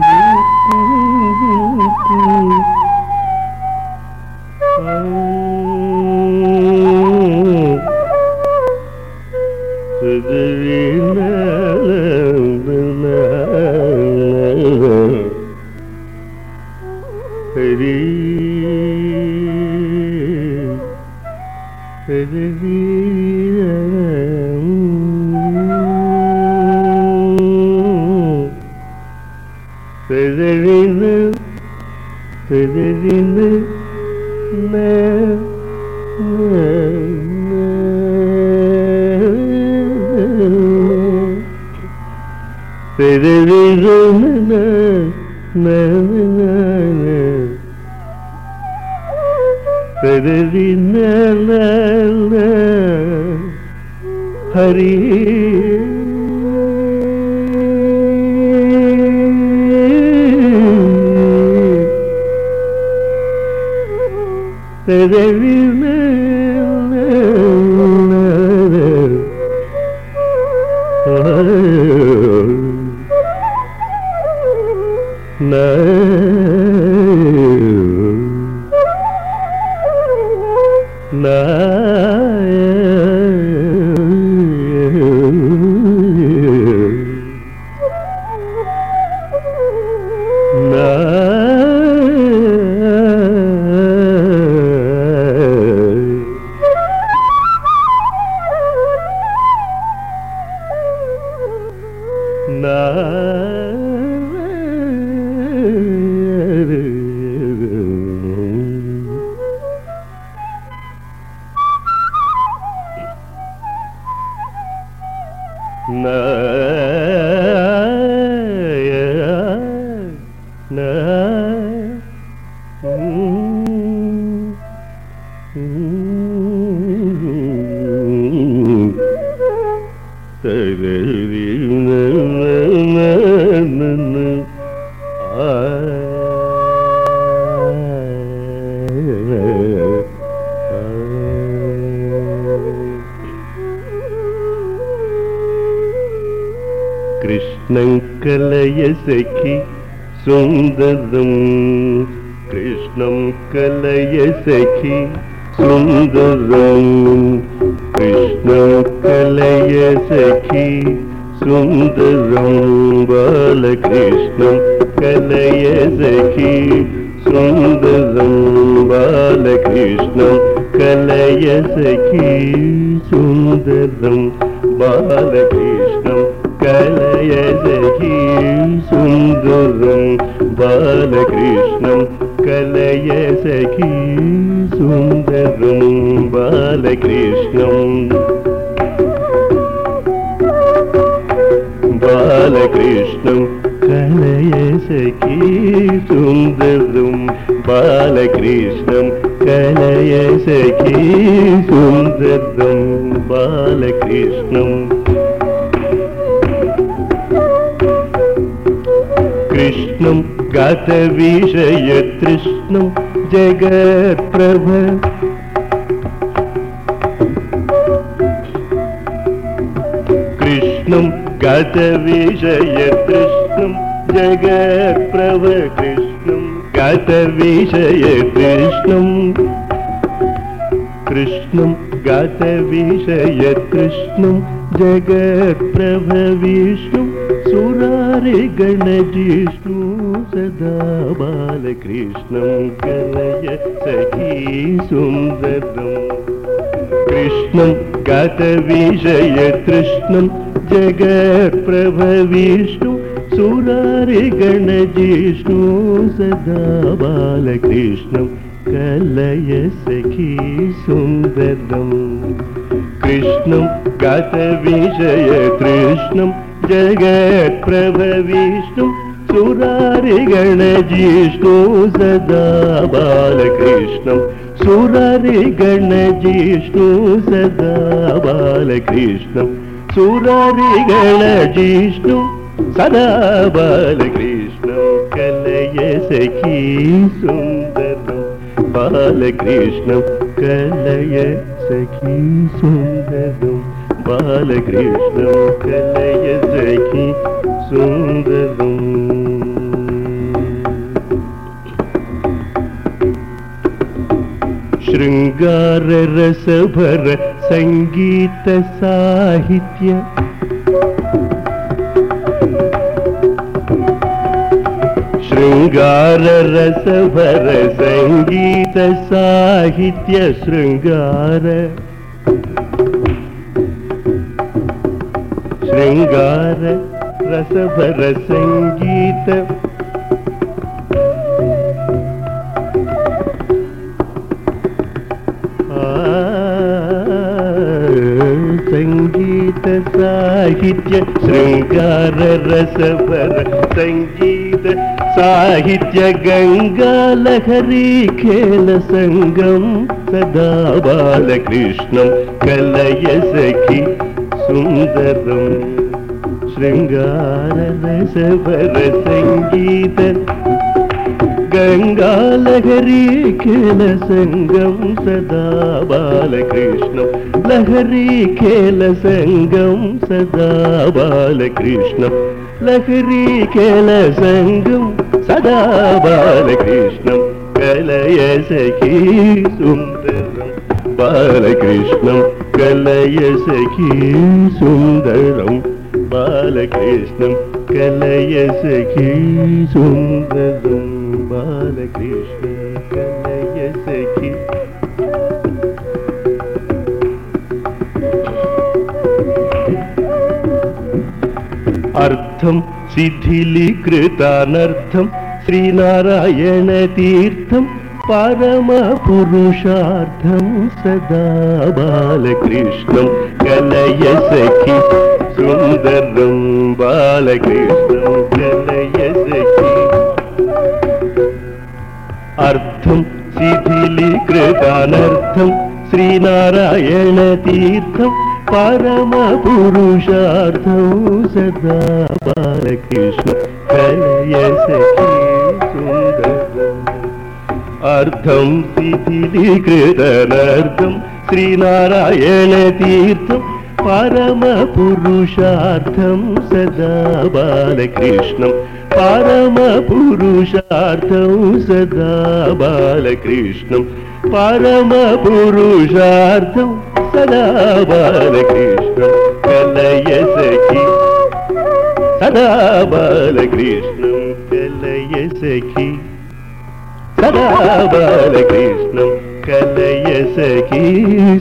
Mm-hmm. री Na na na na Bebeğinle hari Bebeğinle love. തരുതിരുന്ന कृष्णं सखि सुन्दरं। कृष्णं कलय सखि सुन्दरं। बालकृष्णं कलय सखि सुन्दरं। बालकृष्णं कलय सखि सुन्दरं। बालकृष्णं कलय सखि सुन्दरं। बालकृष्णं कलय கலையழகி சுந்தரம் பாலகிருஷ்ணம் கலையசகி சுந்தரம் பாலகிருஷ்ணம் பாலகிருஷ்ணம் கலையசகி சுந்தரம் பாலகிருஷ்ணம் கலையசகி சுந்தரம் பாலகிருஷ்ணம் कृष्णं गतविषयतृष्णं जगत्प्रभ कृष्णं जगत्प्रभ कृष्णं गतविषयतृष्णं कृष्णं गतविषयतृष्णं जगत्प्रभविष्णुं सुरारे गणजिष्णु सदा बालकृष्णं कलय सखी सुन्दरम् कृष्णं गतविषयतृष्णं जगत्प्रभविष्णु सुरारे गणजिष्णु सदा बालकृष्णं कलय सखी सुन्दरम् कृष्णं गतविषयतृष्णं जगत्प्रभविष्णु ಸುರಾರಿಗಣಜೀಷ್ಣೋ ಸದಾ ಬಾಲಕೃಷ್ಣಂ ಸುರಾರಿಗಣಜೀಷ್ಣೋ ಸದಾ ಬಾಲಕೃಷ್ಣಂ ಸುರಾರಿಗಣಜೀಷ್ಣು ಸದಾ ಬಾಲಕೃಷ್ಣ ಕಲೆಯ ಸಖಿ ಸುಂದರ ಬಾಲಕೃಷ್ಣ ಕಲೆಯ ಸಖಿ ಸುಂದರ ಬಾಲಕೃಷ್ಣ ಕಲೆಯ ಸಖಿ ಸುಂದರ शृङ्गाररसभर सङ्गीतसाहित्य शृङ्गाररसभर सङ्गीतसाहित्य शृङ्गार शृङ्गार रसभर सङ्गीत साहित्य शृङ्गार रसभर सङ्गीत साहित्य गङ्गालहरी खेल सङ्गं सदा बालकृष्णं कलय सखि सुन्दरं शृङ्गार रसभर सङ्गीत ഗംഗാലഹരി കേല സംഘം സദാ ബാലകൃഷ്ണം ലഹരി കേല സംഘം സദാ ബാലകൃഷ്ണം ലഹരി കേല സംഘം സദാ ബാലകൃഷ്ണം കലയ സഖി സുന്ദരം ബാലകൃഷ്ണം കലയ സഖി സുന്ദരം ബാലകൃഷ്ണം കലയ സഖി സുന്ദരം बालकृष्ण कलय सखी। अर्थं शिथिलीकृतानर्थं श्रीनारायणतीर्थं परमपुरुषार्थं सदा बालकृष्णं कलय सखि सुन्दरं शिथिलीकृतानर्थं श्रीनारायणतीर्थं परमपुरुषार्थं सदा बालकृष्ण कलय सखी सुन्दरम् अर्थं शिथिलीकृतनर्थं श्रीनारायणतीर्थं परमपुरुषार्थं सदा बालकृष्णं। परमपुरुषार्थं सदा बालकृष्णं। परमपुरुषार्थं सदा बालकृष्णं। कलय सखी सदा बालकृष्णं कलय सखी सदा बालकृष्णं कलय सखी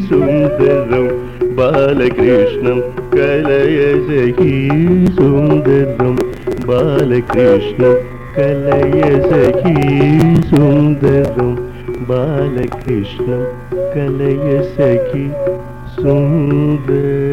सुन्दरं बालकृष्णं कलय सखी सुन्दरं बालकृष्णं कलय सखी सुन्दरं बालकृष्णं सुन्दरम्